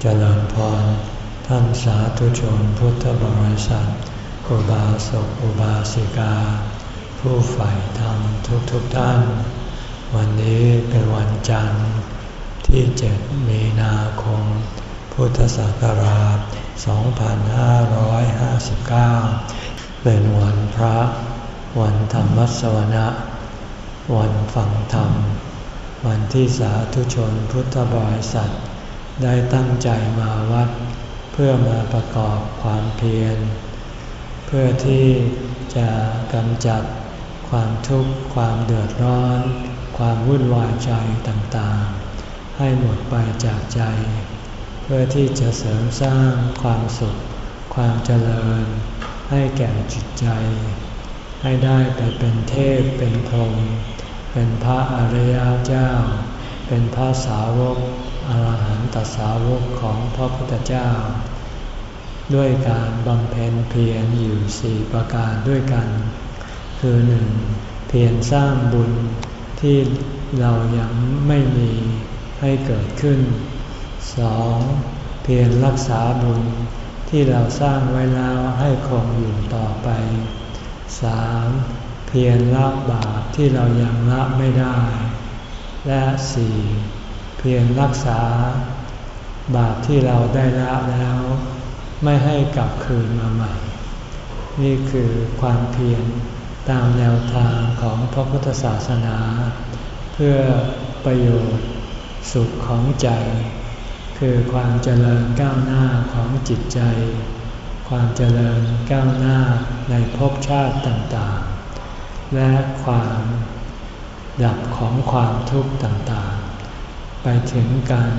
เจริญพร ท่านสาธุชนพุทธบริษัทอุบาสกอุบาสิกา ผู้ใฝ่ธรรมทุกทุกท่าน วันนี้เป็นวันจันทร์ที่เจ็ดมีนาคม พุทธศักราช 2559 เป็นวันพระ วันธรรมสวนะ วันฟังธรรม วันที่สาธุชนพุทธบริษัท ได้ตั้งใจมาวัด เพื่อมาประกอบความเพียร เพื่อที่จะกำจัดความทุกข์ ความเดือดร้อน ความวุ่นวายใจต่างๆ ให้หมดไปจากใจ เพื่อที่จะเสริมสร้างความสุข ความเจริญ ให้แก่จิตใจ ให้ได้ไปเป็นเทพเป็นพรหมเป็นพระอริยเจ้า เป็นพระสาวก อรหันตสาวกของพระพุทธเจ้า ด้วยการบำเพ็ญเพียรอยู่สี่ประการด้วยกัน คือหนึ่งเพียรสร้างบุญที่เรายังไม่มีให้เกิดขึ้นสองเพียรรักษาบุญที่เราสร้างไว้แล้วให้คงอยู่ต่อไปสามเพียรละบาปที่เรายังละไม่ได้ และสี่ พียรรักษา บาปที่เราได้ละแล้ว ไม่ให้กลับคืนมาใหม่ นี่คือความเพียรตามแนวทางของพระพุทธศาสนา เพื่อประโยชน์สุขของใจ คือความเจริญก้าวหน้าของจิตใจ ความเจริญก้าวหน้าในภพชาติต่างๆ และความดับของความทุกข์ต่างๆ ไปถึงการ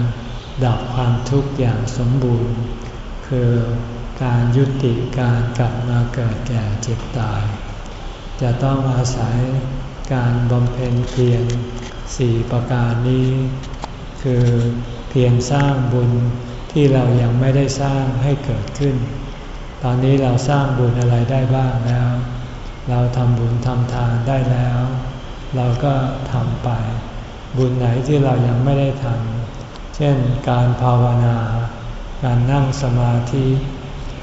ดับความทุกข์อย่างสมบูรณ์ คือการยุติการกลับมาเกิดแก่เจ็บตาย จะต้องอาศัยการบำเพ็ญเพียรสี่ประการนี้ คือเพียรสร้างบุญที่เรายังไม่ได้สร้างให้เกิดขึ้น ตอนนี้เราสร้างบุญอะไรได้บ้างแล้ว เราทำบุญทำทานได้แล้ว เราก็ทำไป บุญไหนที่เรายังไม่ได้ทำเช่นการภาวนา การนั่งสมาธิ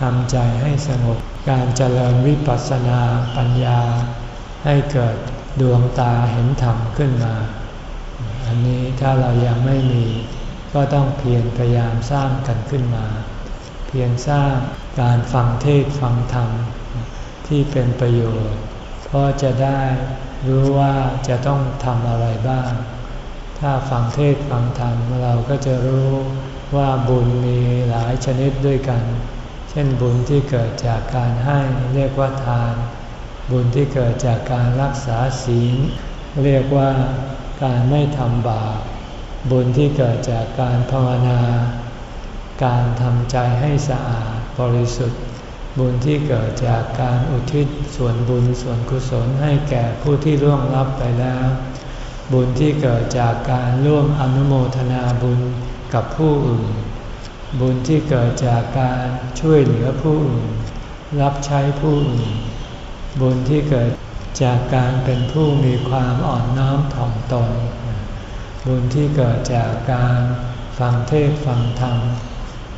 ทำใจให้สงบ การเจริญวิปัสสนาปัญญา ให้เกิดดวงตาเห็นธรรมขึ้นมา อันนี้ถ้าเรายังไม่มีก็ต้องเพียรพยายามสร้างกันขึ้นมา เพียรสร้างการฟังเทศฟังธรรม ที่เป็นประโยชน์เพราะจะได้รู้ว่าจะต้องทำอะไรบ้าง ถ้าฟังเทศฟังธรรมเราก็จะรู้ว่าบุญมีหลายชนิดด้วยกัน เช่นบุญที่เกิดจากการให้เรียกว่าทาน บุญที่เกิดจากการรักษาศีล เรียกว่าการไม่ทำบาป บุญที่เกิดจากการภาวนา การทำใจให้สะอาดบริสุทธิ์ บุญที่เกิดจากการอุทิศส่วนบุญส่วนกุศลให้แก่ผู้ที่ร่วงลับไปแล้ว บุญที่เกิดจากการร่วมอนุโมทนาบุญกับผู้อื่น บุญที่เกิดจากการช่วยเหลือผู้อื่น รับใช้ผู้อื่น บุญที่เกิดจากการเป็นผู้มีความอ่อนน้อมถ่อมตน บุญที่เกิดจากการฟังเทศฟังธรรม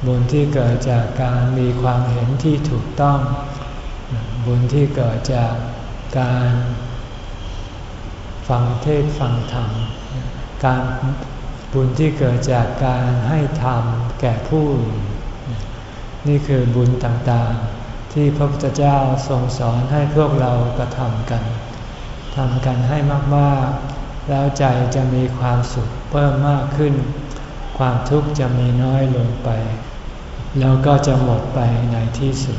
บุญที่เกิดจากการมีความเห็นที่ถูกต้อง บุญที่เกิดจากการ ฟังเทศฟังธรรม การบุญที่เกิดจากการให้ธรรมแก่ผู้ นี่คือบุญต่างๆ ที่พระพุทธเจ้าทรงสอนให้พวกเรากระทำกันทำกันให้มากๆ แล้วใจจะมีความสุขเพิ่มมากขึ้น ความทุกข์จะมีน้อยลงไป แล้วก็จะหมดไปในที่สุด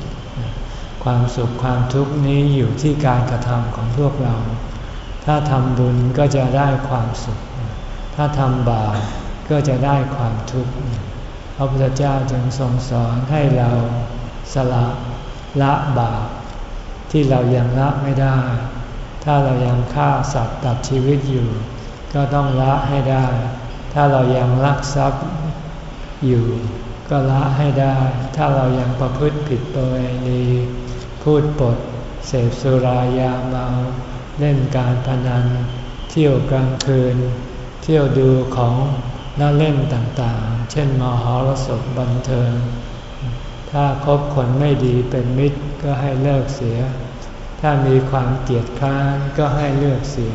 ความสุขความทุกข์นี้อยู่ที่การกระทำของพวกเรา ถ้าทำบุญก็จะได้ความสุข ถ้าทำบาปก็จะได้ความทุกข์ พระพุทธเจ้าจึงทรงสอนให้เราสละละบาปที่เรายังละไม่ได้ ถ้าเรายังฆ่าสัตว์ตัดชีวิตอยู่ ก็ต้องละให้ได้ ถ้าเรายังลักทรัพย์อยู่ ก็ละให้ได้ ถ้าเรายังประพฤติผิดประเวณีพูดปด เสพสุรายาเมา เล่นการพนัน เที่ยวกลางคืน เที่ยวดูของน่าเล่นต่างๆ เช่นมหรสพบันเทิง ถ้าคบคนไม่ดีเป็นมิตรก็ให้เลิกเสีย ถ้ามีความเกลียดค้านก็ให้เลิกเสีย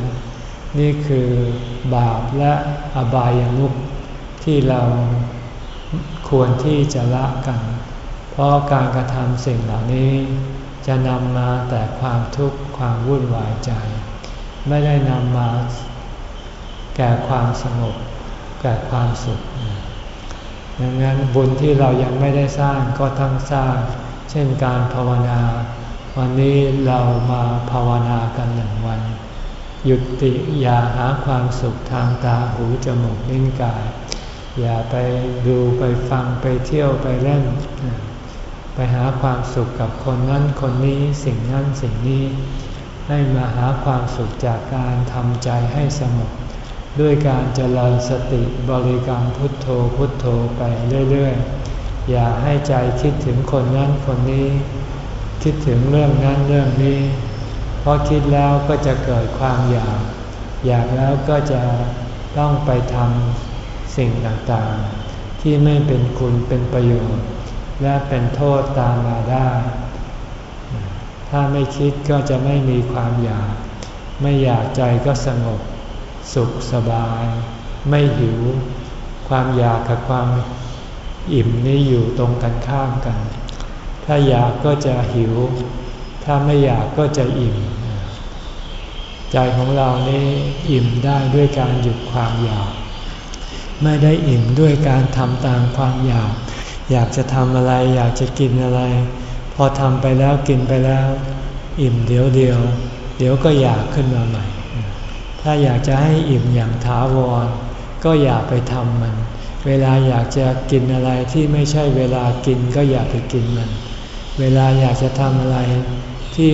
นี่คือบาปและอบายามุขที่เราควรที่จะละกัน เพราะการกระทำสิ่งเหล่านี้จะนำมาแต่ความทุกข์ ความวุ่นวายใจ ไม่ได้นำมาแก่ความสงบแก่ความสุขดังนั้นบุญที่เรายังไม่ได้สร้างก็ต้องสร้าง เช่นการภาวนา วันนี้เรามาภาวนากันหนึ่งวัน หยุดติอย่าหาความสุขทางตาหูจมูกลิ้นกาย อย่าไปดูไปฟังไปเที่ยวไปเล่น ไปหาความสุขกับคนนั้นคนนี้สิ่งนั้นสิ่งนี้ ให้มาหาความสุขจากการทำใจให้สงบด้วยการเจริญสติบริกรรมพุทโธพุทโธไปเรื่อยๆ อย่าให้ใจคิดถึงคนนั้นคนนี้ คิดถึงเรื่องนั้นเรื่องนี้ เพราะคิดแล้วก็จะเกิดความอยาก อยากแล้วก็จะต้องไปทำสิ่งต่างๆ ที่ไม่เป็นคุณเป็นประโยชน์ และเป็นโทษตามมาได้ ถ้าไม่คิดก็จะไม่มีความอยาก ไม่อยากใจก็สงบ สุขสบาย ไม่หิว ความอยากกับความอิ่มนี้อยู่ตรงกันข้ามกัน ถ้าอยากก็จะหิว ถ้าไม่อยากก็จะอิ่ม ใจของเรานี่อิ่มได้ด้วยการหยุดความอยาก ไม่ได้อิ่มด้วยการทำตามความอยาก อยากจะทำอะไร อยากจะกินอะไร พอทำไปแล้วกินไปแล้ว อิ่มเดี๋ยวเดียว เดี๋ยวก็อยากขึ้นมาใหม่ ถ้าอยากจะให้อิ่มอย่างถาวร ก็อย่าไปทำมัน เวลาอยากจะกินอะไรที่ไม่ใช่เวลากินก็อย่าไปกินมัน เวลาอยากจะทำอะไรที่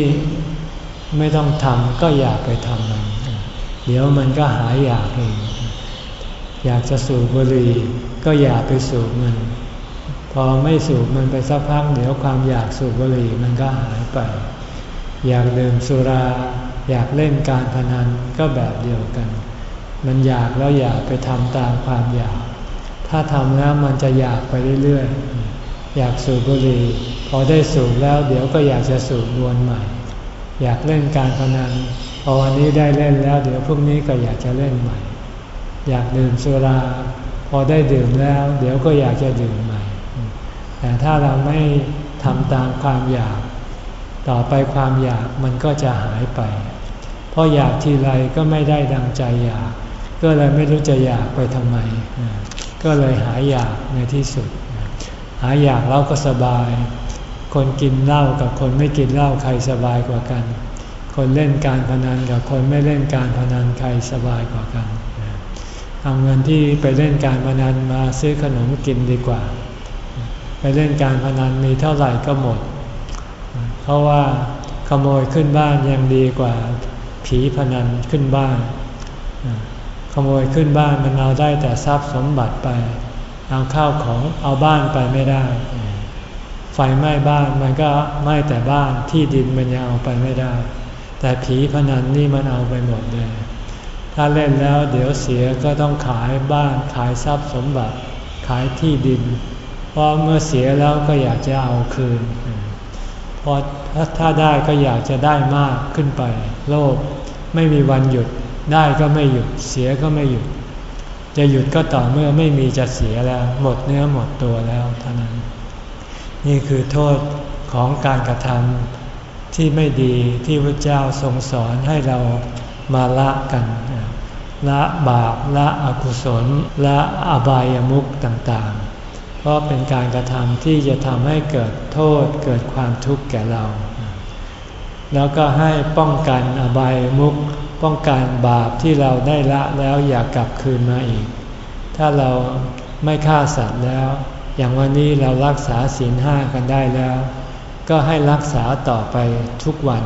ไม่ต้องทำก็อย่าไปทำมัน เดี๋ยวมันก็หายอยากเอง อยากจะสูบบุหรี่ก็อย่าไปสูบมัน พอไม่สูบมันไปสักพักเดี๋ยวความอยากสูบบุหรี่มันก็หายไป อยากดื่มสุรา อยากเล่นการพนันก็แบบเดียวกัน มันอยากแล้วอยากไปทำตามความอยาก ถ้าทำแล้วมันจะอยากไปเรื่อยๆ อยากสูบบุหรี่พอได้สูบแล้วเดี๋ยวก็อยากจะสูบดวนใหม่ อยากเล่นการพนันพอวันนี้ได้เล่นแล้ว เดี๋ยวพรุ่งนี้ก็อยากจะเล่นใหม่ อยากดื่มสุรา พอได้ดื่มแล้ว เดี๋ยวก็อยากจะดื่มใหม่ แต่ถ้าเราไม่ทำตามความอยาก ต่อไปความอยากมันก็จะหายไป เพราะอยากทีไรก็ไม่ได้ดังใจอยาก ก็เลยไม่รู้จะอยากไปทำไม ก็เลยหายอยากในที่สุด หายอยากแล้วก็สบาย คนกินเหล้ากับคนไม่กินเหล้าใครสบายกว่ากัน คนเล่นการพนันกับคนไม่เล่นการพนันใครสบายกว่ากันเอาเงินที่ไปเล่นการพนันมาซื้อขนมกินดีกว่า ไปเล่นการพนันมีเท่าไหร่ก็หมด เพราะว่าขโมยขึ้นบ้านยังดีกว่าผีพนันขึ้นบ้าน ขโมยขึ้นบ้านมันเอาได้แต่ทรัพย์สมบัติไป เอาข้าวของเอาบ้านไปไม่ได้ ไฟไหม้บ้านมันก็ไหม้แต่บ้านที่ดินมันยังเอาไปไม่ได้ แต่ผีพนันนี่มันเอาไปหมดเลย ถ้าเล่นแล้วเดี๋ยวเสียก็ต้องขายบ้านขายทรัพย์สมบัติขายที่ดิน ราะเมื่อเสียแล้วก็อยากจะเอาคืน พอถ้าได้ก็อยากจะได้มากขึ้นไป โลภไม่มีวันหยุด ได้ก็ไม่หยุด เสียก็ไม่หยุด จะหยุดก็ต่อเมื่อไม่มีจะเสียแล้ว หมดเนื้อหมดตัวแล้วเท่านั้น นี่คือโทษของการกระทำที่ไม่ดีที่พระเจ้าทรงสอนให้เรามาละกันละบาปละอกุศลละอบายามุขต่างๆ เพราะเป็นการกระทำที่จะทำให้เกิดโทษเกิดความทุกข์แก่เรา แล้วก็ให้ป้องกันอบายมุกป้องกันบาปที่เราได้ละแล้วอย่ากกลับคืนมาอีก ถ้าเราไม่ฆ่าสัตว์แล้ว อย่างวันนี้เรารักษาศีลห้ากันได้แล้ว ก็ให้รักษาต่อไปทุกวัน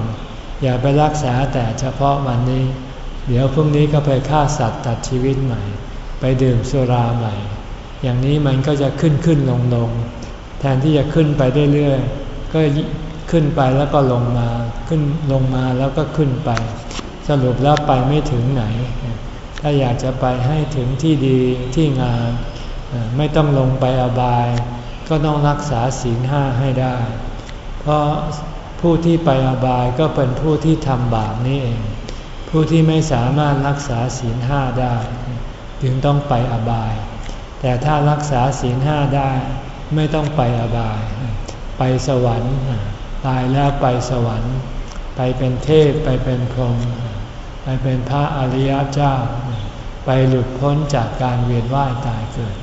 อย่าไปรักษาแต่เฉพาะวันนี้ เดี๋ยวพรุ่งนี้ก็ไปฆ่าสัตว์ตัดชีวิตใหม่ ไปดื่มสุราใหม่ อย่างนี้มันก็จะขึ้นขึ้นลงลงแทนที่จะขึ้นไปเรื่อยๆก็ขึ้นไปแล้วก็ลงมาขึ้นลงมาแล้วก็ขึ้นไป สรุปแล้วไปไม่ถึงไหน ถ้าอยากจะไปให้ถึงที่ดีที่งามไม่ต้องลงไปอบาย ก็ต้องรักษาศีลห้าให้ได้ เพราะผู้ที่ไปอบายก็เป็นผู้ที่ทำบาปนี่เอง ผู้ที่ไม่สามารถรักษาศีลห้าได้ จึงต้องไปอบาย แต่ถ้ารักษาศีลห้าได้ไม่ต้องไปอบาย ไปสวรรค์ตายแล้วไปสวรรค์ ไปเป็นเทพไปเป็นพรหมไปเป็นพระอริยเจ้า ไปหลุดพ้นจากการเวียนว่ายตายเกิด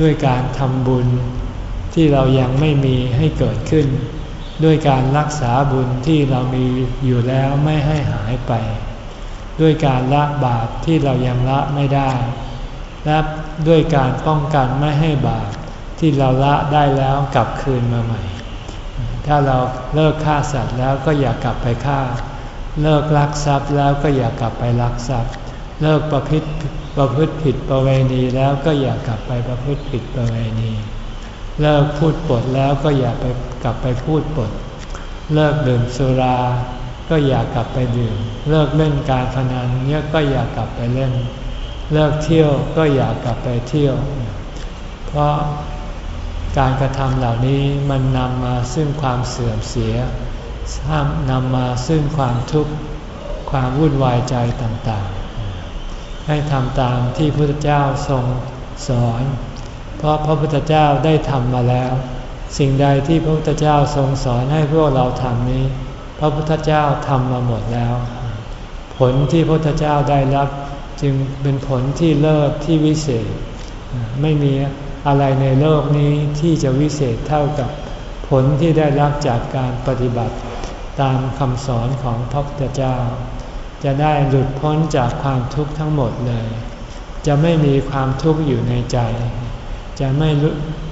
ด้วยการทำบุญที่เรายังไม่มีให้เกิดขึ้น ด้วยการรักษาบุญที่เรามีอยู่แล้วไม่ให้หายไป ด้วยการละบาปที่เรายังละไม่ได้และ ด้วยการป้องกันไม่ให้บาปที่เราละได้แล้วกลับคืนมาใหม่ ถ้าเราเลิกฆ่าสัตว์แล้วก็อย่ากลับไปฆ่า เลิกลักทรัพย์แล้วก็อย่ากลับไปลักทรัพย์ เลิกประพฤติประพฤติผิดประเวณีแล้วก็อย่ากลับไปประพฤติผิดประเวณี เลิกพูดปดแล้วก็อย่าไปกลับไปพูดปด เลิกดื่มสุรา ก็อย่ากลับไปดื่ม เลิกเล่นการพนันเนี่ยก็อย่ากลับไปเล่น เลิกเที่ยวก็อย่ากลับไปเที่ยว เพราะการกระทำเหล่านี้มันนำมาซึ่งความเสื่อมเสียนำมาซึ่งความทุกข์ความวุ่นวายใจต่างๆ ให้ทำตามที่พระพุทธเจ้าทรงสอน เพราะพระพุทธเจ้าได้ทำมาแล้ว สิ่งใดที่พระพุทธเจ้าทรงสอนให้พวกเราทำนี้ พระพุทธเจ้าทำมาหมดแล้ว ผลที่พระพุทธเจ้าได้รับ จึงเป็นผลที่เลิศที่วิเศษ ไม่มีอะไรในโลกนี้ที่จะวิเศษเท่ากับผลที่ได้รับจากการปฏิบัติตามคำสอนของพระพุทธเจ้า จะได้หลุดพ้นจากความทุกข์ทั้งหมดเลย จะไม่มีความทุกข์อยู่ในใจ จะไม่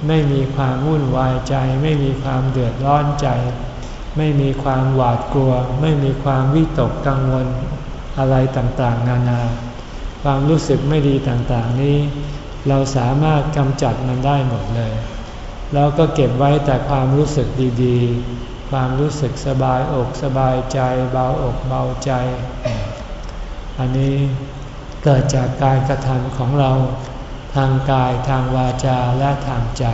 ไม่มีความวุ่นวายใจ ไม่มีความเดือดร้อนใจ ไม่มีความหวาดกลัว ไม่มีความวิตกกังวลอะไรต่างๆ นานา ความรู้สึกไม่ดีต่างๆนี้ เราสามารถกำจัดมันได้หมดเลย แล้วก็เก็บไว้แต่ความรู้สึกดีๆ ความรู้สึกสบายอกสบายใจเบาอกเบาใจ อันนี้เกิดจากการกระทำของเราทางกายทางวาจาและทางใจ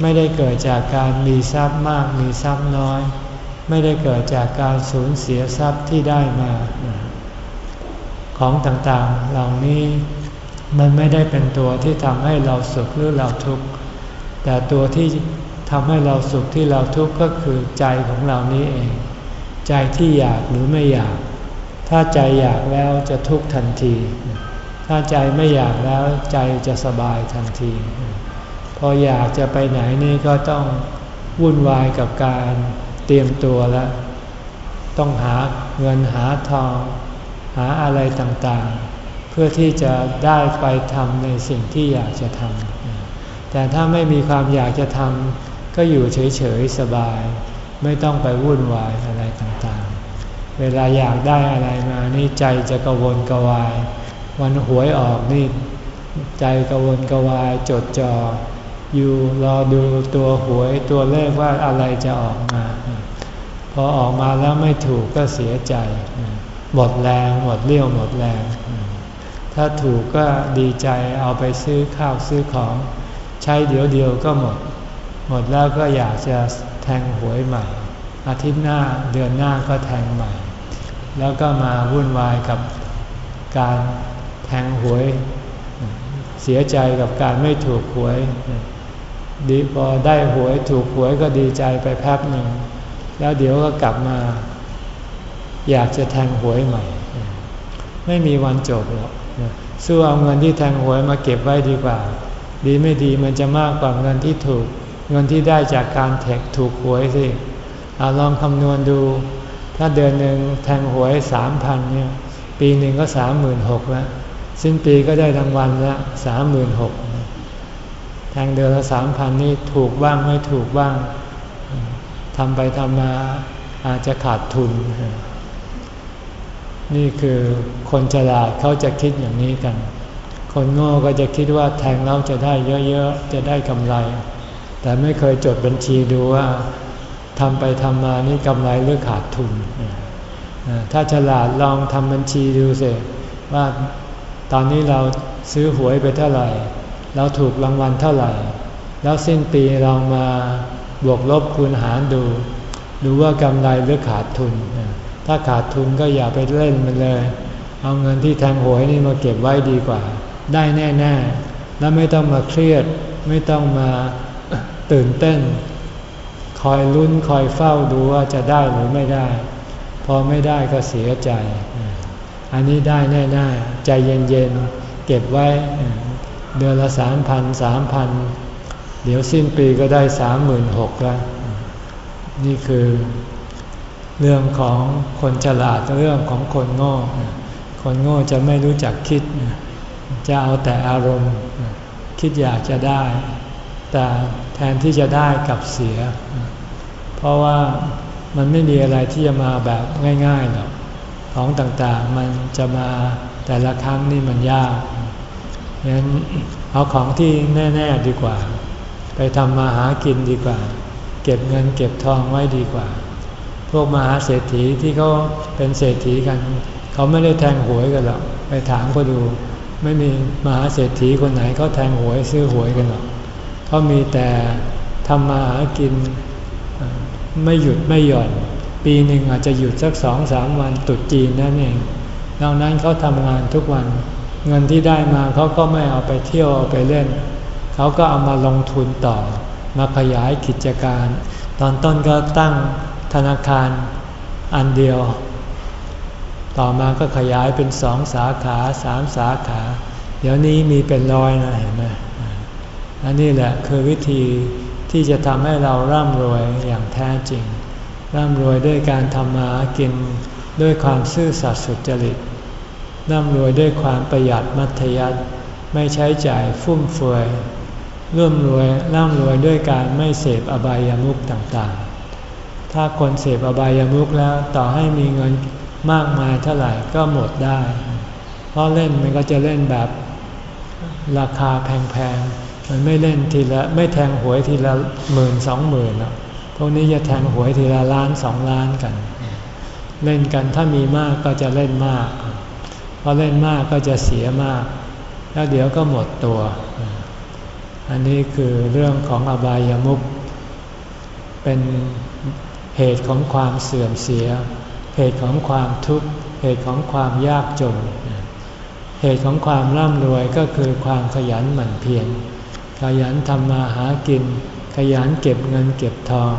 ไม่ได้เกิดจากการมีทรัพย์มากมีทรัพย์น้อย ไม่ได้เกิดจากการสูญเสียทรัพย์ที่ได้มา ของต่างๆ เหล่านี้มันไม่ได้เป็นตัวที่ทำให้เราสุขหรือเราทุกข์ แต่ตัวที่ทำให้เราสุขที่เราทุกข์ก็คือใจของเรานี้เอง ใจที่อยากหรือไม่อยาก ถ้าใจอยากแล้วจะทุกข์ทันที ถ้าใจไม่อยากแล้วใจจะสบายทันที พออยากจะไปไหนนี่ก็ต้องวุ่นวายกับการเตรียมตัวแล้ว ต้องหาเงินหาทอง หาอะไรต่างๆ เพื่อที่จะได้ไปทำในสิ่งที่อยากจะทำแต่ถ้าไม่มีความอยากจะทำก็อยู่เฉยๆสบาย ไม่ต้องไปวุ่นวายอะไรต่างๆ เวลาอยากได้อะไรมานี่ใจจะกระวนกระวาย วันหวยออกนี่ใจกระวนกระวายจดจอ่ออยู่รอดูตัวหวยตัวเลขว่าอะไรจะออกมา พอออกมาแล้วไม่ถูกก็เสียใจ หมดแรงหมดเลี้ยวหมดแรง ถ้าถูกก็ดีใจเอาไปซื้อข้าวซื้อของ ใช้เดี๋ยวเดียวก็หมด หมดแล้วก็อยากจะแทงหวยใหม่ อาทิตย์หน้าเดือนหน้าก็แทงใหม่ แล้วก็มาวุ่นวายกับการแทงหวย เสียใจกับการไม่ถูกหวย ดีพอได้หวยถูกหวยก็ดีใจไปแป๊บหนึ่งแล้วเดี๋ยวก็กลับมา อยากจะแทงหวยใหม่ ไม่มีวันจบหรอกสู้เอาเงินที่แทงหวยมาเก็บไว้ดีกว่า ดีไม่ดีมันจะมากกว่าเงินที่ถูก เงินที่ได้จากการแทงถูกหวยสิเอาลองคำนวณดู ถ้าเดือนหนึ่งแทงหวยสามพันเนี่ยปีหนึ่งก็สามหมื่นหกแล้วสิ้นปีก็ได้รางวัลละสามหมื่นหกแทงเดือนละสามพันนี่ถูกบ้างไม่ถูกบ้างทำไปทำมาอาจจะขาดทุน นี่คือคนฉลาดเขาจะคิดอย่างนี้กัน คนโง่ก็จะคิดว่าแทงแล้วจะได้เยอะๆ จะได้กำไร แต่ไม่เคยจดบัญชีดูว่าทำไปทำมานี่กำไรหรือขาดทุน ถ้าฉลาดลองทำบัญชีดูสิว่าตอนนี้เราซื้อหวยไปเท่าไหร่ เราถูกรางวัลเท่าไหร่ แล้วสิ้นปีเรามาบวกลบคูณหารดู ดูว่ากำไรหรือขาดทุน ถ้าขาดทุนก็อย่าไปเล่นมันเลย เอาเงินที่แทงหวยนี่มาเก็บไว้ดีกว่า ได้แน่ๆ แล้วไม่ต้องมาเครียด ไม่ต้องมาตื่นเต้น คอยลุ้นคอยเฝ้าดูว่าจะได้หรือไม่ได้ พอไม่ได้ก็เสียใจ อันนี้ได้แน่ๆ ใจเย็นๆ เก็บไว้ เดือนละสามพันสามพัน เดี๋ยวสิ้นปีก็ได้สามหมื่นหกแล้ว นี่คือ เรื่องของคนฉลาดเรื่องของคนโง่ คนโง่จะไม่รู้จักคิด จะเอาแต่อารมณ์ คิดอยากจะได้ แต่แทนที่จะได้กับเสีย เพราะว่ามันไม่มีอะไรที่จะมาแบบง่ายๆหรอกของต่างๆมันจะมาแต่ละครั้งนี่มันยากงั้นเอาของที่แน่ๆดีกว่า ไปทำมาหากินดีกว่า เก็บเงินเก็บทองไว้ดีกว่า วกมหาเศรษฐีที่เขาเป็นเศรษฐีกัน เขาไม่ได้แทงหวยกันหรอกไปถามก็ดู ไม่มีมหาเศรษฐีคนไหนเขาแทงหวยซื้อหวยกันหรอกเขามีแต่ทำมาหากินไม่หยุดไม่หย่อน ปีหนึ่งอาจจะหยุดสักสองสามวันตุดจีนนั่นเองดังนั้นเขาทำงานทุกวัน เงินที่ได้มาเขาก็ไม่เอาไปเที่ยวเอาไปเล่น เขาก็เอามาลงทุนต่อ มาขยายกิจการ ตอนต้นก็ตั้ง ธนาคารอันเดียว ต่อมาก็ขยายเป็นสองสาขาสามสาขา เดี๋ยวนี้มีเป็นร้อยนะเห็นไหมอันนี้แหละคือวิธีที่จะทำให้เราร่ำรวยอย่างแท้จริง ร่ำรวยด้วยการทำมากินด้วยความซื่อสัตย์สุจริตร่ำรวยด้วยความประหยัดมัธยัติไม่ใช้จ่ายฟุ่มเฟือยร่ำรวยร่ำรวยด้วยการไม่เสพอบายามุขต่าง ถ้าคนเสพอบายามุขแล้วต่อให้มีเงินมากมายเท่าไหร่ก็หมดได้ เพราะเล่นมันก็จะเล่นแบบราคาแพงๆ มันไม่เล่นทีละไม่แทงหวยทีละหมื่นสองหมื่นหรอกพวกนี้จะแทงหวยทีละล้านสองล้านกัน เล่นกันถ้ามีมากก็จะเล่นมากพอเล่นมากก็จะเสียมาก แล้วเดี๋ยวก็หมดตัว อันนี้คือเรื่องของอบายามุขเป็น เหตุของความเสื่อมเสีย เหตุของความทุกข์ เหตุของความยากจน เหตุของความร่ำรวยก็คือความขยันหมั่นเพียร ขยันทำมาหากิน ขยันเก็บเงินเก็บทอง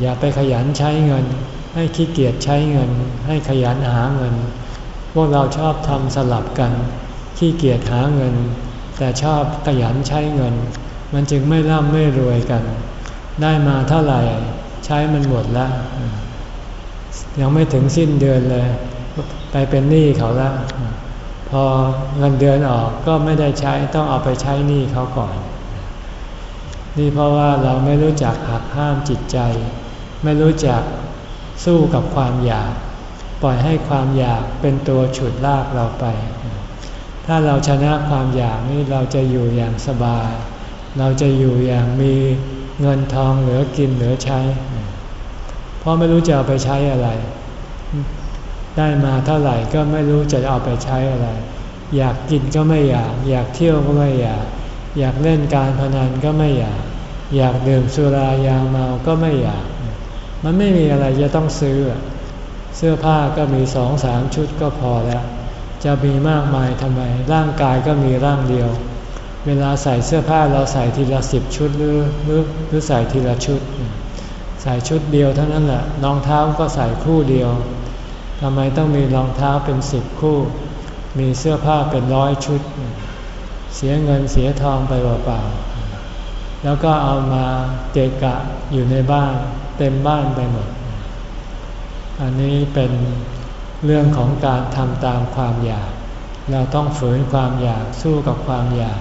อย่าไปขยันใช้เงิน ให้ขี้เกียจใช้เงิน ให้ขยันหาเงิน พวกเราชอบทำสลับกัน ขี้เกียจหาเงิน แต่ชอบขยันใช้เงิน มันจึงไม่ร่ำไม่รวยกัน ได้มาเท่าไหร่ ใช้มันหมดแล้ว ยังไม่ถึงสิ้นเดือนเลย ไปเป็นหนี้เขาแล้ว พอเงินเดือนออกก็ไม่ได้ใช้ต้องเอาไปใช้หนี้เขาก่อน นี่เพราะว่าเราไม่รู้จักหักห้ามจิตใจ ไม่รู้จักสู้กับความอยาก ปล่อยให้ความอยากเป็นตัวฉุดลากเราไป ถ้าเราชนะความอยากนี้เราจะอยู่อย่างสบาย เราจะอยู่อย่างมีเงินทองเหลือกินเหลือใช้ เพราะไม่รู้จะเอาไปใช้อะไร ได้มาเท่าไหร่ก็ไม่รู้จะเอาไปใช้อะไร อยากกินก็ไม่อยาก อยากเที่ยวก็ไม่อยาก อยากเล่นการพนันก็ไม่อยาก อยากดื่มสุรายาเมาก็ไม่อยาก มันไม่มีอะไรจะต้องซื้อ เสื้อผ้าก็มีสองสามชุดก็พอแล้ว จะมีมากมายทำไม ร่างกายก็มีร่างเดียว เวลาใส่เสื้อผ้าเราใส่ทีละสิบชุดหรือหรือหรือใส่ทีละชุด ใส่ชุดเดียวเท่านั้นแหละรองเท้าก็ใส่คู่เดียวทำไมต้องมีรองเท้าเป็นสิบคู่ มีเสื้อผ้าเป็นร้อยชุด เสียเงินเสียทองไปเปล่าๆแล้วก็เอามาเกะกะอยู่ในบ้าน เต็มบ้านไปหมด อันนี้เป็นเรื่องของการทำตามความอยาก เราต้องฝืนความอยากสู้กับความอยาก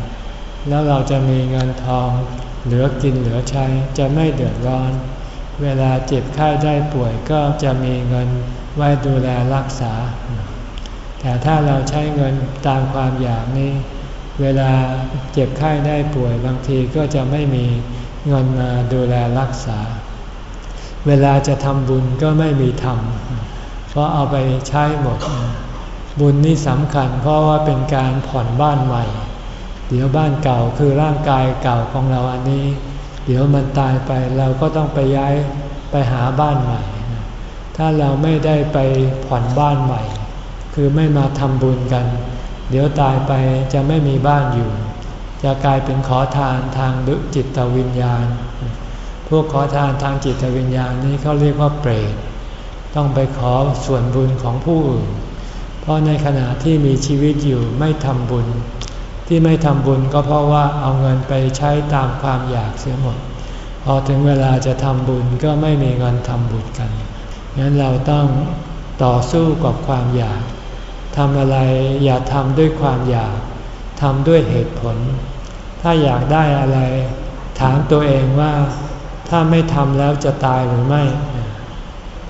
แล้วเราจะมีเงินทองเหลือกินเหลือใช้จะไม่เดือดร้อน เวลาเจ็บไข้ได้ป่วยก็จะมีเงินไว้ดูแลรักษา แต่ถ้าเราใช้เงินตามความอยากนี้ เวลาเจ็บไข้ได้ป่วยบางทีก็จะไม่มีเงินมาดูแลรักษา เวลาจะทำบุญก็ไม่มีทำเพราะเอาไปใช้หมด บุญนี่สำคัญเพราะว่าเป็นการผ่อนบ้านใหม่เเดี๋ยวบ้านเก่าคือร่างกายเก่าของเราอันนี้ เดี๋ยวมันตายไปเราก็ต้องไปย้ายไปหาบ้านใหม่ ถ้าเราไม่ได้ไปผ่อนบ้านใหม่ คือไม่มาทำบุญกัน เดี๋ยวตายไปจะไม่มีบ้านอยู่ จะกลายเป็นขอทานทางดุจิตวิญญาณ พวกขอทานทางจิตวิญญาณนี้เขาเรียกว่าเปรต ต้องไปขอส่วนบุญของผู้อื่น เพราะในขณะที่มีชีวิตอยู่ไม่ทำบุญ ที่ไม่ทำบุญก็เพราะว่าเอาเงินไปใช้ตามความอยากเสียหมด พอถึงเวลาจะทำบุญก็ไม่มีเงินทำบุญกันงั้นเราต้องต่อสู้กับความอยากทำอะไรอย่าทำด้วยความอยากทำด้วยเหตุผล ถ้าอยากได้อะไร ถามตัวเองว่า ถ้าไม่ทำแล้วจะตายหรือไม่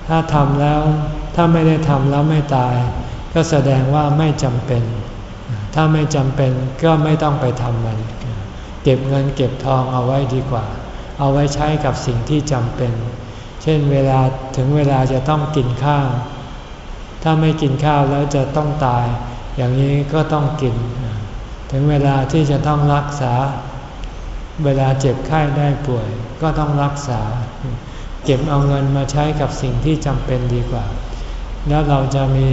ถ้าทำแล้วถ้าไม่ได้ทำแล้วไม่ตาย ก็แสดงว่าไม่จำเป็น ถ้าไม่จำเป็นก็ไม่ต้องไปทำมัน เก็บเงินเก็บทองเอาไว้ดีกว่า เอาไว้ใช้กับสิ่งที่จำเป็น เช่นเวลาถึงเวลาจะต้องกินข้าว ถ้าไม่กินข้าวแล้วจะต้องตาย อย่างนี้ก็ต้องกิน ถึงเวลาที่จะต้องรักษา เวลาเจ็บไข้ได้ป่วย ก็ต้องรักษา เก็บเอาเงินมาใช้กับสิ่งที่จำเป็นดีกว่า แล้วเราจะมี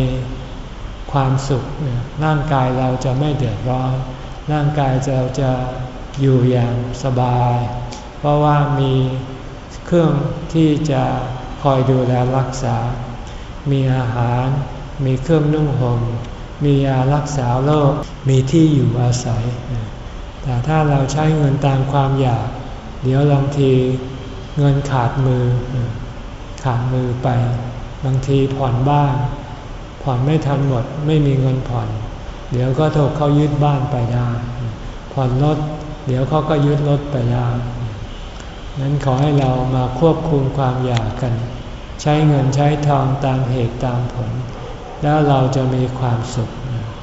ความสุขร่างกายเราจะไม่เดือดร้อน ร่างกายเราจะอยู่อย่างสบาย เพราะว่ามีเครื่องที่จะคอยดูแลรักษา มีอาหาร มีเครื่องนุ่งหม่ม มียารักษาโรค มีที่อยู่อาศัย แต่ถ้าเราใช้เงินตามความอยาก เดี๋ยวบางทีเงินขาดมือ ขาดมือไป บางทีผ่อนบ้าน ผ่อนไม่ทันหมดไม่มีเงินผ่อน เดี๋ยวก็ถูกเขายึดบ้านไปได้ผ่อนรถเดี๋ยวเขาก็ยึดรถไปได้นั้นขอให้เรามาควบคุมความอยากกัน ใช้เงินใช้ทองตามเหตุตามผล แล้วเราจะมีความสุข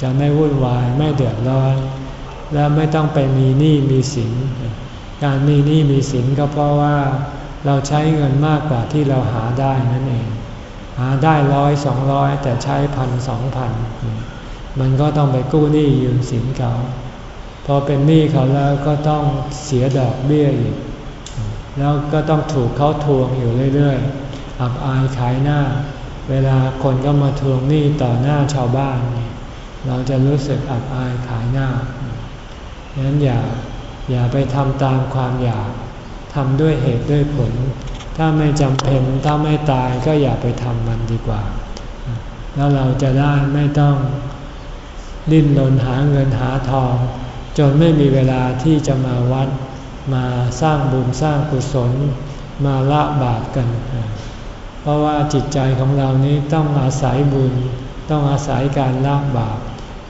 จะไม่วุ่นวายไม่เดือดร้อน และไม่ต้องไปมีหนี้มีสิน การมีหนี้มีสินก็เพราะว่าเราใช้เงินมากกว่าที่เราหาได้นั่นเอง ได้ร้อยสองร้อยแต่ใช้พันสองพันมันก็ต้องไปกู้หนี้ยืมสินเขาพอเป็นหนี้เขาแล้วก็ต้องเสียดอกเบี้ยอีก แล้วก็ต้องถูกเขาทวงอยู่เรื่อยๆ อับอายขายหน้า เวลาคนก็มาทวงหนี้ต่อหน้าชาวบ้าน เราจะรู้สึกอับอายขายหน้าดังนั้นอย่าอย่าไปทำตามความอยากทำด้วยเหตุด้วยผล ถ้าไม่จำเป็นถ้าไม่ตายก็อย่าไปทำมันดีกว่า แล้วเราจะได้ไม่ต้องดิ้นรนหาเงินหาทอง จนไม่มีเวลาที่จะมาวัด มาสร้างบุญสร้างกุศล มาละบาปกัน เพราะว่าจิตใจของเรานี้ต้องอาศัยบุญ ต้องอาศัยการละบาป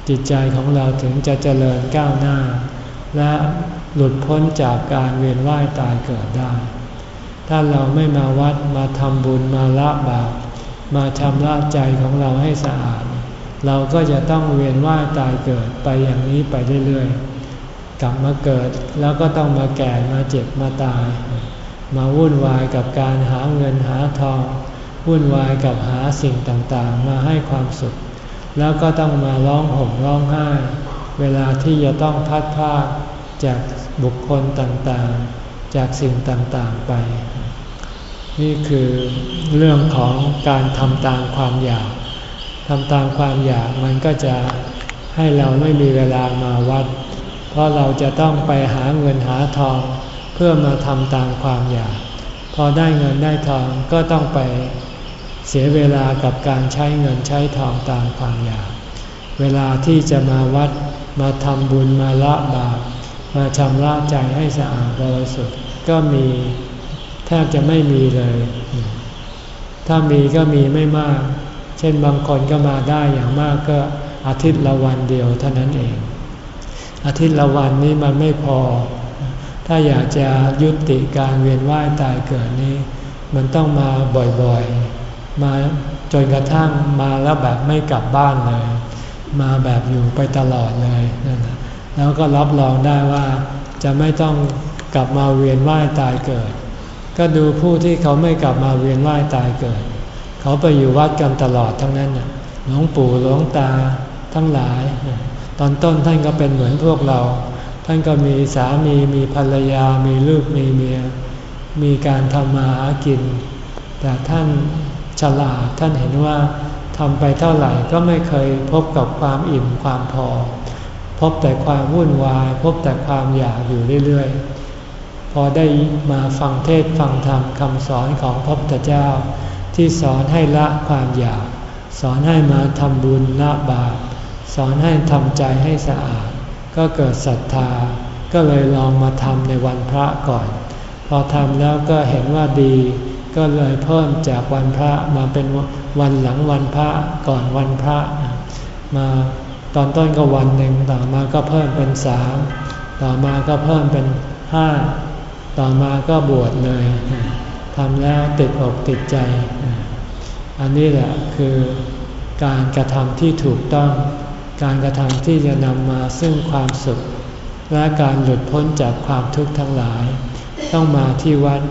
จิตใจของเราถึงจะเจริญก้าวหน้า และหลุดพ้นจากการเวียนว่ายตายเกิดได้ ถ้าเราไม่มาวัดมาทำบุญมาละบาปมาชำระใจของเราให้สะอาด เราก็จะต้องเวียนว่ายตายเกิดไปอย่างนี้ไปเรื่อยๆ กลับมาเกิดแล้วก็ต้องมาแก่มาเจ็บมาตาย มาวุ่นวายกับการหาเงินหาทอง วุ่นวายกับหาสิ่งต่างๆ มาให้ความสุข แล้วก็ต้องมาร้องห่มร้องไห้ เวลาที่จะต้องพัดพาจากบุคคลต่างๆ จากสิ่งต่างๆไป นี่คือเรื่องของการทำตามความอยากทำตามความอยากมันก็จะให้เราไม่มีเวลามาวัด เพราะเราจะต้องไปหาเงินหาทอง เพื่อมาทำตามความอยาก พอได้เงินได้ทองก็ต้องไปเสียเวลากับการใช้เงินใช้ทองตามความอยาก เวลาที่จะมาวัดมาทำบุญมาละบาปมาชำระใจให้สะอาดบริสุทธิ์ก็มี แทบจะไม่มีเลย ถ้ามีก็มีไม่มาก เช่นบางคนก็มาได้อย่างมากก็อาทิตย์ละวันเดียวเท่านั้นเอง อาทิตย์ละวันนี้มันไม่พอ ถ้าอยากจะยุติการเวียนว่ายตายเกิดนี้ มันต้องมาบ่อยๆ มาจนกระทั่งมาแล้วแบบไม่กลับบ้านเลย มาแบบอยู่ไปตลอดเลยนั่นแล้วก็รับรองได้ว่าจะไม่ต้องกลับมาเวียนว่ายตายเกิด ก็ดูผู้ที่เขาไม่กลับมาเวียนว่ายตายเกิด เขาไปอยู่วัดกันตลอดทั้งนั้นหลวงปู่หลวงตาทั้งหลาย ตอนต้นท่านก็เป็นเหมือนพวกเรา ท่านก็มีสามีมีภรรยา มีลูกมีเมีย มีการทำมาหากิน แต่ท่านฉลาดท่านเห็นว่าทำไปเท่าไหร่ก็ไม่เคยพบกับความอิ่มความพอ พบแต่ความวุ่นวาย พบแต่ความอยากอยู่เรื่อยๆ อได้มาฟังเทศฟังธรรมคำสอนของพระพุทธเจ้า ที่สอนให้ละความอยาก สอนให้มาทำบุญละบาปสอนให้ทำใจให้สะอาด ก็เกิดศรัทธา ก็เลยลองมาทำในวันพระก่อน พอทำแล้วก็เห็นว่าดี ก็เลยเพิ่มจากวันพระมาเป็นวันหลังวันพระก่อนวันพระ มาตอนต้นก็วันหนึ่งต่อมาก็เพิ่มเป็นสามต่อมาก็เพิ่มเป็นห้า ต่อมาก็บวชเลยทำแล้วติดอกติดใจ อันนี้แหละคือการกระทำที่ถูกต้อง การกระทำที่จะนำมาซึ่งความสุข และการหลุดพ้นจากความทุกข์ทั้งหลาย ต้องมาที่วัด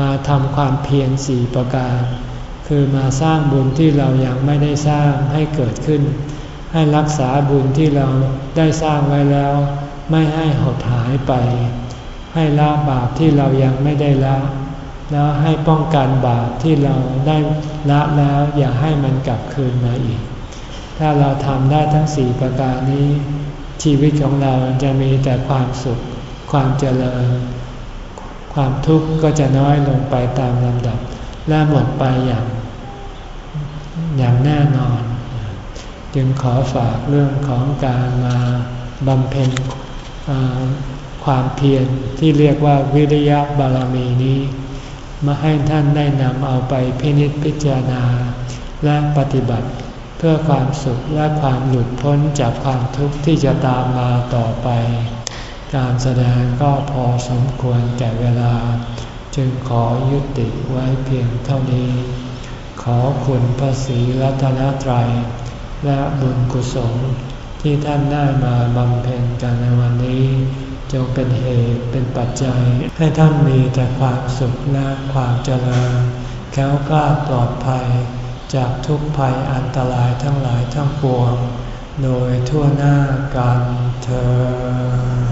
มาทำความเพียรสี่ประการ คือมาสร้างบุญที่เรายังไม่ได้สร้างให้เกิดขึ้น ให้รักษาบุญที่เราได้สร้างไว้แล้ว ไม่ให้หดหายไป ให้ละบาปที่เรายังไม่ได้ละ แล้วให้ป้องกันบาปที่เราได้ละแล้วอย่าให้มันกลับคืนมาอีก ถ้าเราทำได้ทั้งสี่ประการนี้ ชีวิตของเราจะมีแต่ความสุข ความเจริญ ความทุกข์ก็จะน้อยลงไปตามลำดับ และหมดไปอย่างอย่างแน่นอน จึงขอฝากเรื่องของการมาบำเพ็ญ ความเพียรที่เรียกว่าวิริยะบารมีนี้ มาให้ท่านได้นำเอาไปพินิจพิจารณา และปฏิบัติ เพื่อความสุขและความหลุดพ้นจากความทุกข์ที่จะตามมาต่อไป การแสดงก็พอสมควรแก่เวลา จึงขอยุติไว้เพียงเท่านี้ ขอคุณพระศรีรัตนตรัย และบุญกุศลที่ท่านได้มาบำเพ็ญกันในวันนี้ จงเป็นเหตุเป็นปัจจัย ให้ท่านมีแต่ความสุขและความเจริญแค้วกล้าปลอดภัย จากทุกภัยอันตรายทั้งหลายทั้งปวง โดยทั่วหน้ากันเธอ